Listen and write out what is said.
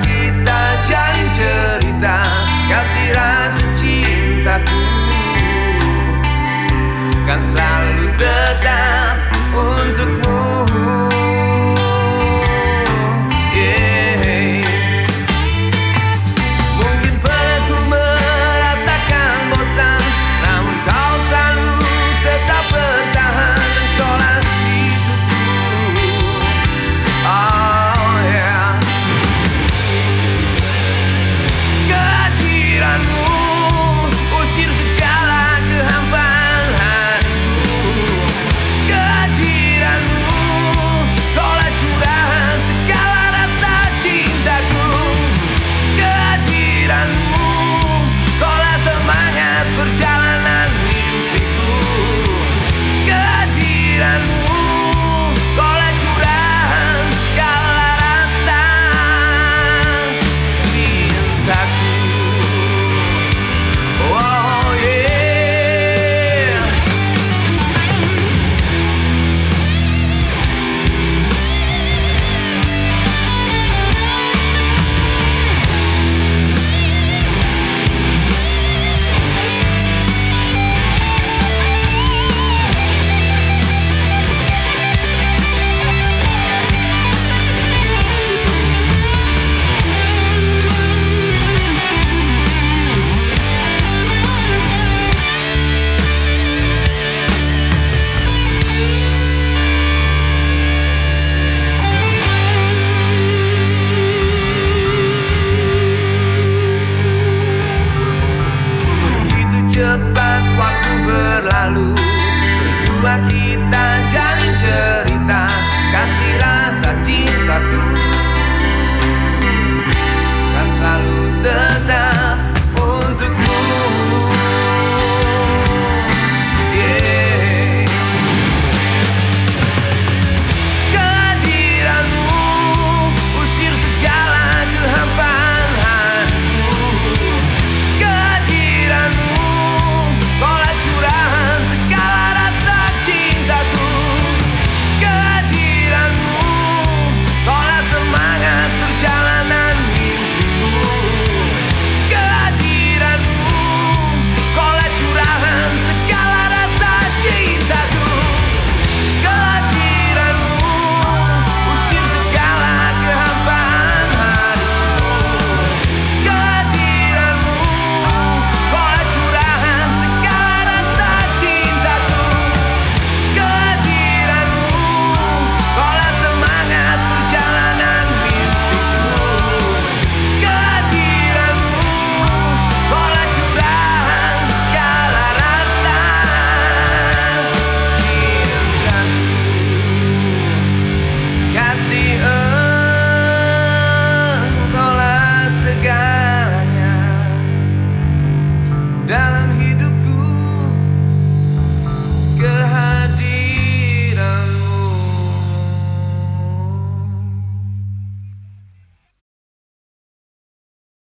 kita jalin cerita Kasih rasa cintaku. Kan selalu dekat untukmu. kita